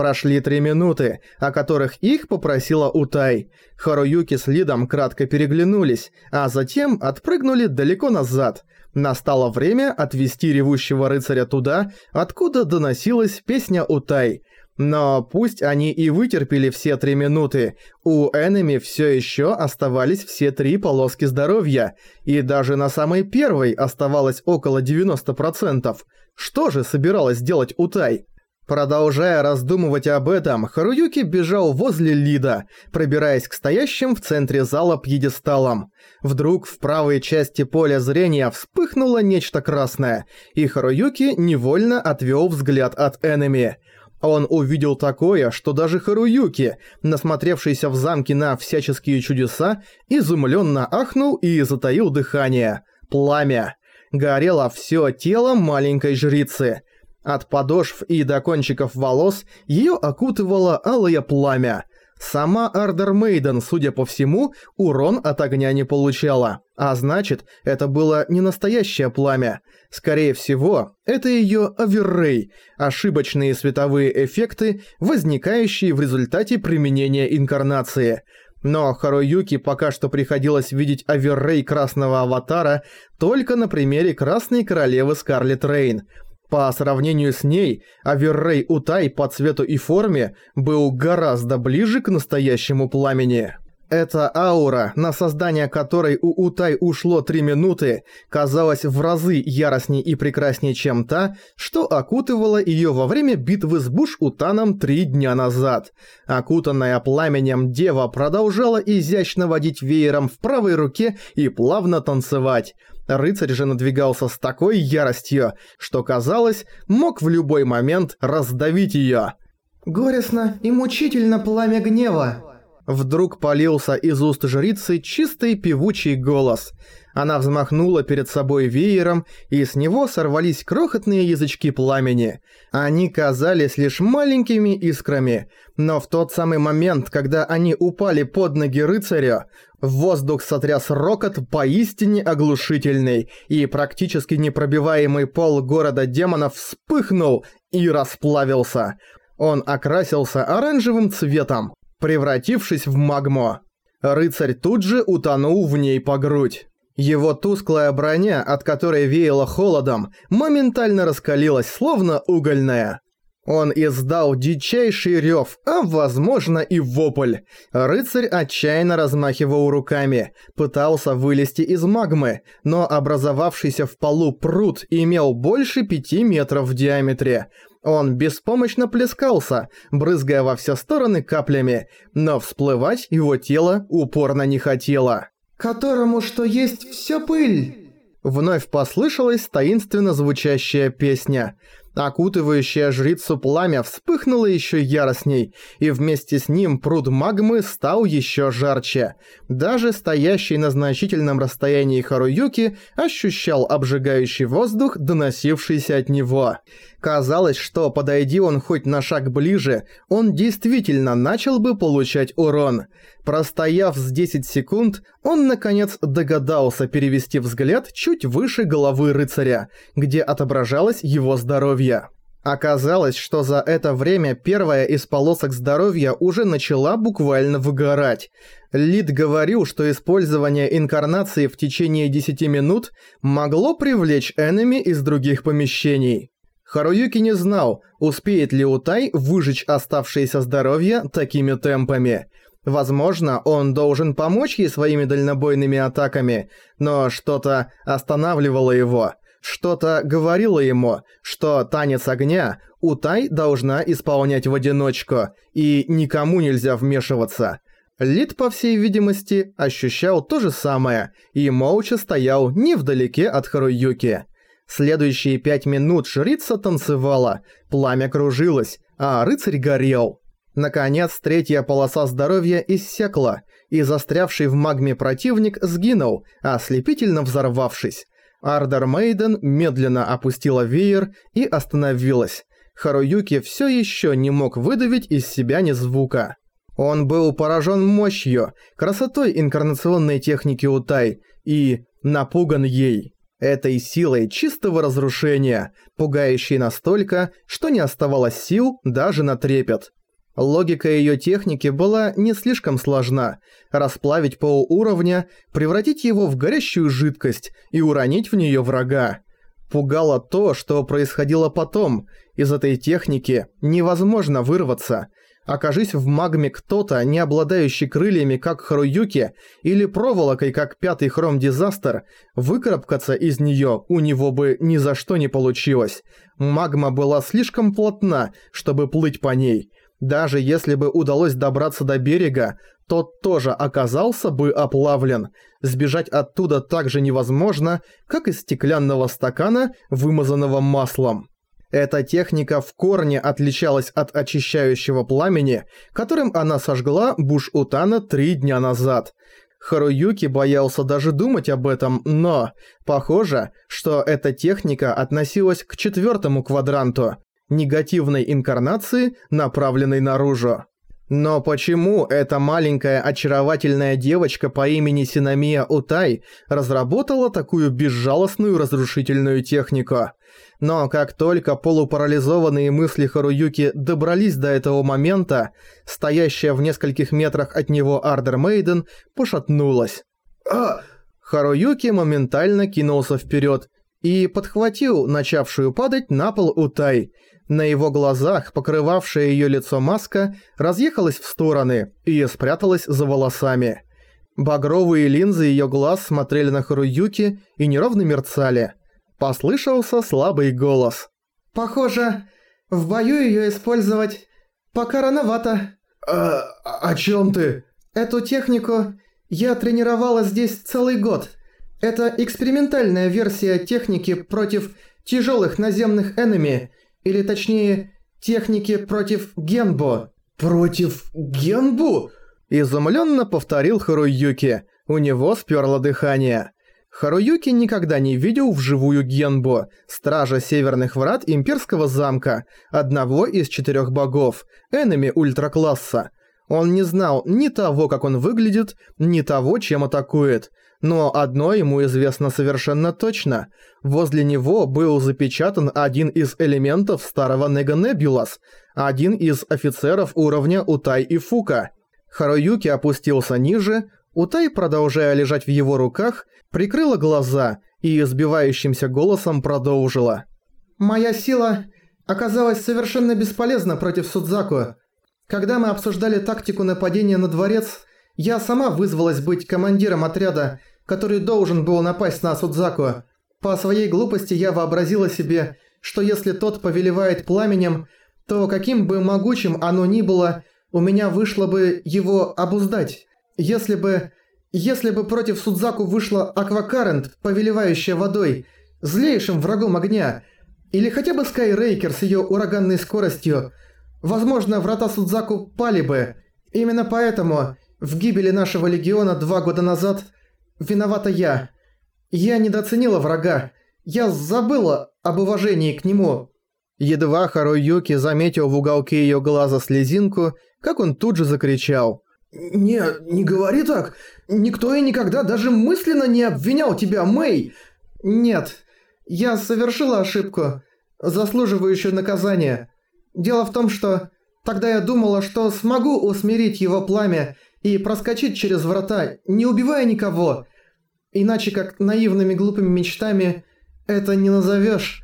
Прошли три минуты, о которых их попросила Утай. Харуюки с Лидом кратко переглянулись, а затем отпрыгнули далеко назад. Настало время отвести ревущего рыцаря туда, откуда доносилась песня Утай. Но пусть они и вытерпели все три минуты, у Энеми все еще оставались все три полоски здоровья, и даже на самой первой оставалось около 90%. Что же собиралась делать Утай? Продолжая раздумывать об этом, Харуюки бежал возле Лида, пробираясь к стоящим в центре зала пьедесталам. Вдруг в правой части поля зрения вспыхнуло нечто красное, и Харуюки невольно отвел взгляд от Энеми. Он увидел такое, что даже Харуюки, насмотревшийся в замке на всяческие чудеса, изумленно ахнул и затаил дыхание. Пламя. Горело все тело маленькой жрицы. От подошв и до кончиков волос ее окутывало алое пламя. Сама Ардер Мейден, судя по всему, урон от огня не получала. А значит, это было не настоящее пламя. Скорее всего, это ее оверрей, ошибочные световые эффекты, возникающие в результате применения инкарнации. Но Харуюки пока что приходилось видеть оверрей красного аватара только на примере Красной Королевы Скарлетт Рейн – по сравнению с ней, Аверрей Утай по цвету и форме был гораздо ближе к настоящему пламени. Эта аура, на создание которой у Утай ушло 3 минуты, казалась в разы яростней и прекрасней, чем та, что окутывала её во время битвы с Буш-Утаном 3 дня назад. Окутанная пламенем дева продолжала изящно водить веером в правой руке и плавно танцевать. Рыцарь же надвигался с такой яростью, что, казалось, мог в любой момент раздавить её. «Горестно и мучительно пламя гнева», Вдруг полился из уст жрицы чистый певучий голос. Она взмахнула перед собой веером, и с него сорвались крохотные язычки пламени. Они казались лишь маленькими искрами, но в тот самый момент, когда они упали под ноги рыцаря, воздух сотряс рокот поистине оглушительный, и практически непробиваемый пол города демонов вспыхнул и расплавился. Он окрасился оранжевым цветом, превратившись в магму. Рыцарь тут же утонул в ней по грудь. Его тусклая броня, от которой веяло холодом, моментально раскалилась, словно угольная. Он издал дичайший рев, а возможно и вопль. Рыцарь отчаянно размахивал руками, пытался вылезти из магмы, но образовавшийся в полу пруд имел больше пяти метров в диаметре. Он беспомощно плескался, брызгая во все стороны каплями, но всплывать его тело упорно не хотело. «Которому что есть все пыль!» Вновь послышалась таинственно звучащая песня – Окутывающее жрицу пламя вспыхнуло еще яростней, и вместе с ним пруд магмы стал еще жарче. Даже стоящий на значительном расстоянии Харуюки ощущал обжигающий воздух, доносившийся от него. Казалось, что подойди он хоть на шаг ближе, он действительно начал бы получать урон. Простояв с 10 секунд, он наконец догадался перевести взгляд чуть выше головы рыцаря, где отображалось его здоровье. Оказалось, что за это время первая из полосок здоровья уже начала буквально выгорать. Лид говорил, что использование инкарнации в течение 10 минут могло привлечь энеми из других помещений. Харуюки не знал, успеет ли Утай выжечь оставшееся здоровье такими темпами. Возможно, он должен помочь ей своими дальнобойными атаками, но что-то останавливало его. Что-то говорило ему, что танец огня Утай должна исполнять в одиночку, и никому нельзя вмешиваться. Лид, по всей видимости, ощущал то же самое и молча стоял невдалеке от Харуюки. Следующие пять минут жрица танцевала, пламя кружилось, а рыцарь горел. Наконец, третья полоса здоровья иссекла, и застрявший в магме противник сгинул, ослепительно взорвавшись. Ардер Мейден медленно опустила веер и остановилась. Харуюки все еще не мог выдавить из себя ни звука. Он был поражен мощью, красотой инкарнационной техники Утай и напуган ей. Этой силой чистого разрушения, пугающей настолько, что не оставалось сил даже на трепет. Логика ее техники была не слишком сложна. Расплавить полууровня, превратить его в горящую жидкость и уронить в нее врага. Пугало то, что происходило потом. Из этой техники невозможно вырваться. Окажись в магме кто-то, не обладающий крыльями, как Харуюки, или проволокой, как Пятый Хром Дизастер, выкарабкаться из неё у него бы ни за что не получилось. Магма была слишком плотна, чтобы плыть по ней. Даже если бы удалось добраться до берега, тот тоже оказался бы оплавлен. Сбежать оттуда так же невозможно, как из стеклянного стакана, вымазанного маслом. Эта техника в корне отличалась от очищающего пламени, которым она сожгла Буш-Утана три дня назад. Харуюки боялся даже думать об этом, но похоже, что эта техника относилась к четвертому квадранту, негативной инкарнации, направленной наружу. Но почему эта маленькая очаровательная девочка по имени Синамия Утай разработала такую безжалостную разрушительную технику? Но как только полупарализованные мысли Харуюки добрались до этого момента, стоящая в нескольких метрах от него Ардер Мейден пошатнулась. А! Харуюки моментально кинулся вперед и подхватил начавшую падать на пол Утай – на его глазах покрывавшая ее лицо маска разъехалась в стороны и спряталась за волосами. Багровые линзы ее глаз смотрели на Харуюки и неровно мерцали. Послышался слабый голос. «Похоже, в бою ее использовать пока рановато». «А о чем ты?» «Эту технику я тренировала здесь целый год. Это экспериментальная версия техники против тяжелых наземных энеми, или точнее, техники против Генбо. Против Генбу? Изумленно повторил Харуюки. У него сперло дыхание. Харуюки никогда не видел вживую Генбо, стража северных врат имперского замка, одного из четырех богов, энеми ультракласса. Он не знал ни того, как он выглядит, ни того, чем атакует. Но одно ему известно совершенно точно. Возле него был запечатан один из элементов старого Нега Небулас, один из офицеров уровня Утай и Фука. Харуюки опустился ниже, Утай, продолжая лежать в его руках, прикрыла глаза и сбивающимся голосом продолжила. «Моя сила оказалась совершенно бесполезна против Судзаку. Когда мы обсуждали тактику нападения на дворец, я сама вызвалась быть командиром отряда который должен был напасть на Судзаку. По своей глупости я вообразила себе, что если тот повелевает пламенем, то каким бы могучим оно ни было, у меня вышло бы его обуздать. Если бы... Если бы против Судзаку вышла Аквакарент, повелевающая водой, злейшим врагом огня, или хотя бы Скайрейкер с ее ураганной скоростью, возможно, врата Судзаку пали бы. Именно поэтому в гибели нашего легиона два года назад – Виновата я. Я недооценила врага. Я забыла об уважении к нему». Едва Харуюки заметил в уголке её глаза слезинку, как он тут же закричал. «Не, не говори так. Никто и никогда даже мысленно не обвинял тебя, Мэй!» «Нет, я совершила ошибку, заслуживающую наказания. Дело в том, что тогда я думала, что смогу усмирить его пламя и проскочить через врата, не убивая никого. Иначе как наивными глупыми мечтами это не назовешь.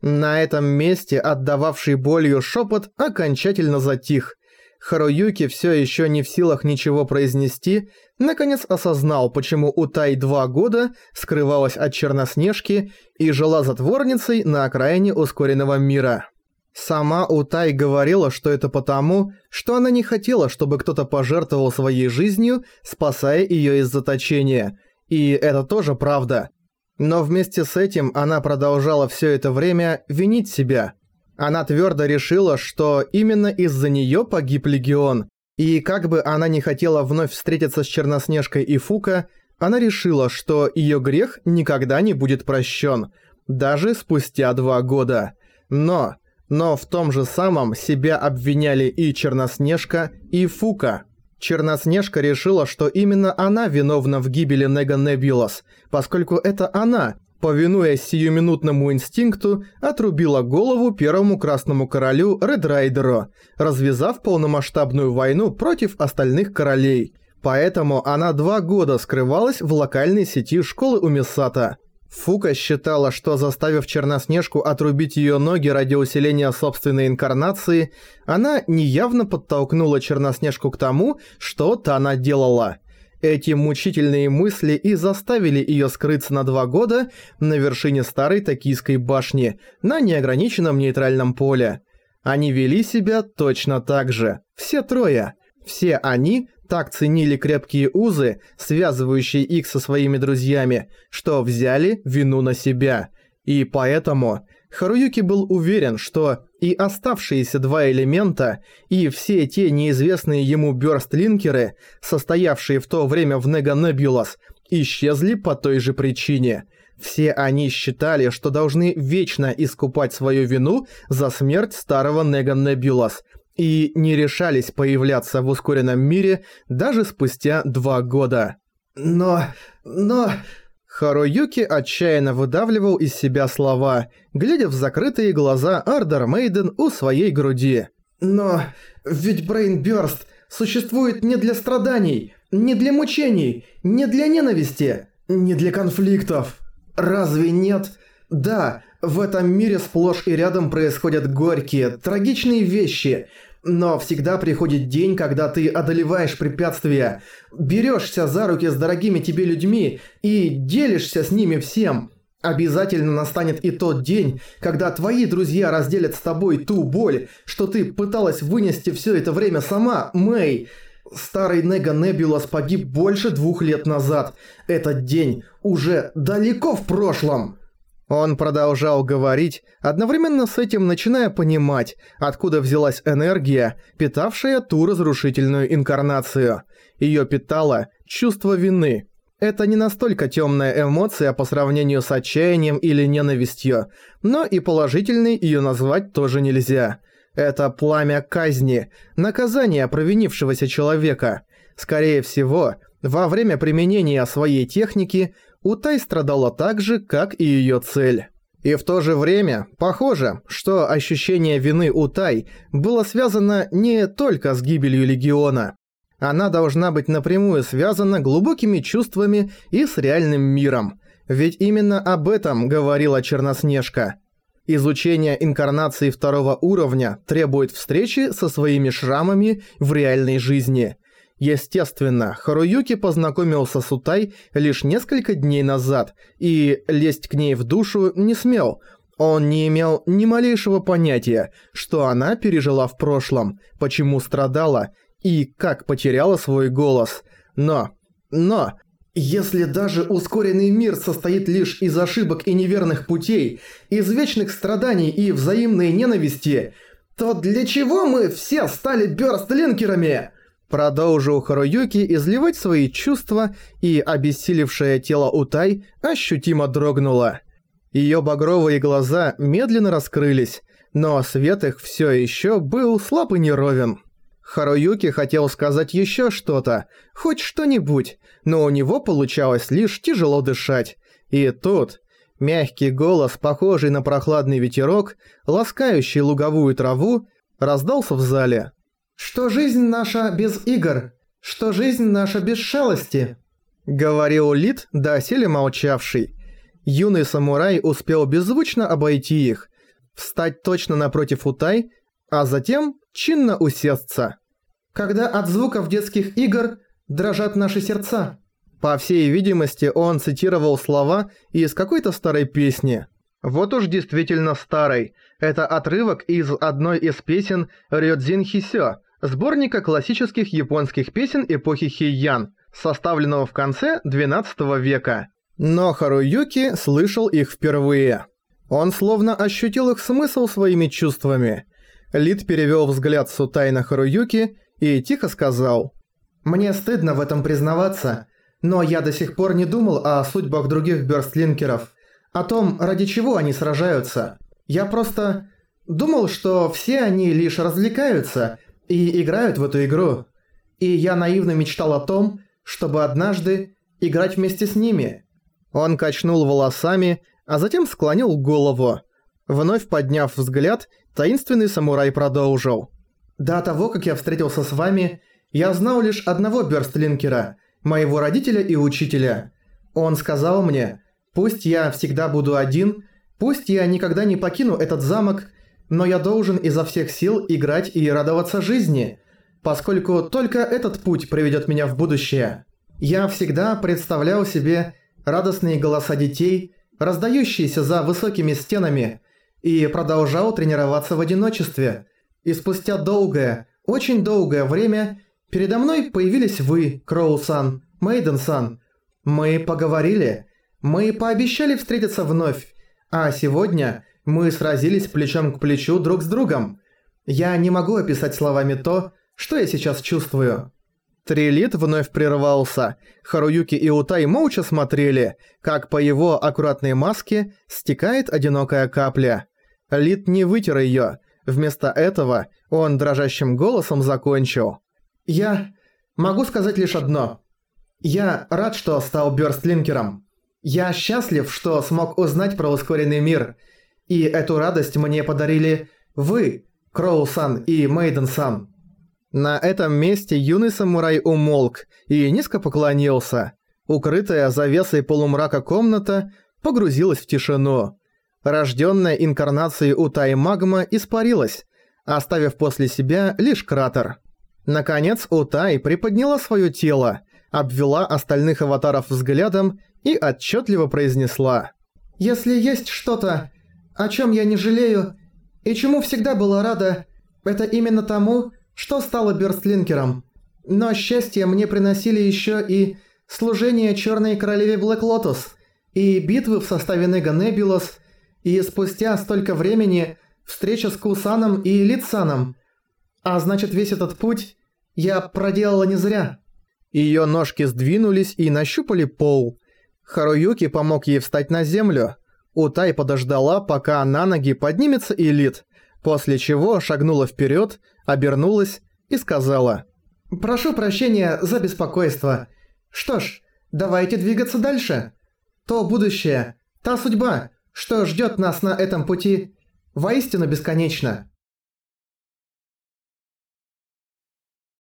На этом месте отдававший болью шепот окончательно затих. Харуюки все еще не в силах ничего произнести, наконец осознал, почему Утай два года скрывалась от Черноснежки и жила затворницей на окраине ускоренного мира. Сама Утай говорила, что это потому, что она не хотела, чтобы кто-то пожертвовал своей жизнью, спасая ее из заточения – и это тоже правда. Но вместе с этим она продолжала все это время винить себя. Она твердо решила, что именно из-за нее погиб Легион. И как бы она не хотела вновь встретиться с Черноснежкой и Фука, она решила, что ее грех никогда не будет прощен, даже спустя два года. Но, но в том же самом себя обвиняли и Черноснежка, и Фука. Черноснежка решила, что именно она виновна в гибели Нега Небулас, поскольку это она, повинуясь сиюминутному инстинкту, отрубила голову первому Красному Королю Редрайдеру, развязав полномасштабную войну против остальных королей. Поэтому она два года скрывалась в локальной сети школы Умисата. Фука считала, что заставив Черноснежку отрубить ее ноги ради усиления собственной инкарнации, она неявно подтолкнула Черноснежку к тому, что та наделала – эти мучительные мысли и заставили её скрыться на два года на вершине старой токийской башни на неограниченном нейтральном поле. Они вели себя точно так же. Все трое. Все они так ценили крепкие узы, связывающие их со своими друзьями, что взяли вину на себя. И поэтому Харуюки был уверен, что и оставшиеся два элемента, и все те неизвестные ему бёрстлинкеры, состоявшие в то время в Нега Небулас, исчезли по той же причине. Все они считали, что должны вечно искупать свою вину за смерть старого Нега Небулас, и не решались появляться в ускоренном мире даже спустя два года. «Но... но...» Харуюки отчаянно выдавливал из себя слова, глядя в закрытые глаза Ардер Мейден у своей груди. «Но ведь Брейнбёрст существует не для страданий, не для мучений, не для ненависти, не для конфликтов. Разве нет? Да, в этом мире сплошь и рядом происходят горькие, трагичные вещи, но всегда приходит день, когда ты одолеваешь препятствия, берешься за руки с дорогими тебе людьми и делишься с ними всем. Обязательно настанет и тот день, когда твои друзья разделят с тобой ту боль, что ты пыталась вынести все это время сама, Мэй. Старый Нега Небулас погиб больше двух лет назад. Этот день уже далеко в прошлом. Он продолжал говорить, одновременно с этим начиная понимать, откуда взялась энергия, питавшая ту разрушительную инкарнацию. Её питало чувство вины. Это не настолько тёмная эмоция по сравнению с отчаянием или ненавистью, но и положительной её назвать тоже нельзя. Это пламя казни, наказание провинившегося человека. Скорее всего, во время применения своей техники Утай страдала так же, как и её цель. И в то же время, похоже, что ощущение вины Утай было связано не только с гибелью Легиона. Она должна быть напрямую связана глубокими чувствами и с реальным миром. Ведь именно об этом говорила Черноснежка. Изучение инкарнации второго уровня требует встречи со своими шрамами в реальной жизни – Естественно, Харуюки познакомился с Утай лишь несколько дней назад и лезть к ней в душу не смел. Он не имел ни малейшего понятия, что она пережила в прошлом, почему страдала и как потеряла свой голос. Но... но... Если даже ускоренный мир состоит лишь из ошибок и неверных путей, из вечных страданий и взаимной ненависти, то для чего мы все стали бёрстлинкерами? Продолжил Харуюки изливать свои чувства, и обессилевшее тело Утай ощутимо дрогнуло. Её багровые глаза медленно раскрылись, но свет их всё ещё был слаб и неровен. Харуюки хотел сказать ещё что-то, хоть что-нибудь, но у него получалось лишь тяжело дышать. И тут мягкий голос, похожий на прохладный ветерок, ласкающий луговую траву, раздался в зале. Что жизнь наша без игр, что жизнь наша без шалости», — говорил Лид, доселе молчавший. Юный самурай успел беззвучно обойти их, встать точно напротив Утай, а затем чинно усесться. «Когда от звуков детских игр дрожат наши сердца». По всей видимости, он цитировал слова из какой-то старой песни. Вот уж действительно старой. Это отрывок из одной из песен Рёдзин Хисё, сборника классических японских песен эпохи Хейян, составленного в конце XII века. Но Харуюки слышал их впервые. Он словно ощутил их смысл своими чувствами. Лид перевёл взгляд Сутай на Харуюки и тихо сказал. «Мне стыдно в этом признаваться, но я до сих пор не думал о судьбах других бёрстлинкеров, о том, ради чего они сражаются. Я просто думал, что все они лишь развлекаются и играют в эту игру. И я наивно мечтал о том, чтобы однажды играть вместе с ними. Он качнул волосами, а затем склонил голову. Вновь подняв взгляд, таинственный самурай продолжил. «До того, как я встретился с вами, я знал лишь одного Бёрстлинкера, моего родителя и учителя. Он сказал мне, пусть я всегда буду один, пусть я никогда не покину этот замок, но я должен изо всех сил играть и радоваться жизни, поскольку только этот путь приведет меня в будущее. Я всегда представлял себе радостные голоса детей, раздающиеся за высокими стенами, и продолжал тренироваться в одиночестве. И спустя долгое, очень долгое время передо мной появились вы, Кроу-сан, Мейден-сан. Мы поговорили, мы пообещали встретиться вновь, а сегодня мы сразились плечом к плечу друг с другом. Я не могу описать словами то, что я сейчас чувствую. Трилит вновь прервался. Харуюки и Утай молча смотрели, как по его аккуратной маске стекает одинокая капля. Лид не вытер её. Вместо этого он дрожащим голосом закончил. «Я могу сказать лишь одно. Я рад, что стал Бёрстлинкером. Я счастлив, что смог узнать про ускоренный мир. И эту радость мне подарили вы, Кроу-сан и Мейден-сан». На этом месте юный самурай умолк и низко поклонился. Укрытая завесой полумрака комната погрузилась в тишину. Рожденная инкарнацией Утай Магма испарилась, оставив после себя лишь кратер. Наконец Утай приподняла свое тело, обвела остальных аватаров взглядом и отчетливо произнесла. «Если есть что-то, о чем я не жалею, и чему всегда была рада, это именно тому, что стало Бёрстлинкером. Но счастье мне приносили еще и служение Черной Королеве Блэк Лотус, и битвы в составе Нега Небулас, и спустя столько времени встреча с Кусаном и Литсаном. А значит, весь этот путь я проделала не зря. Её ножки сдвинулись и нащупали пол. Харуюки помог ей встать на землю. Утай подождала, пока на ноги поднимется Элит, после чего шагнула вперед, обернулась и сказала «Прошу прощения за беспокойство. Что ж, давайте двигаться дальше. То будущее, та судьба, что ждет нас на этом пути, воистину бесконечно.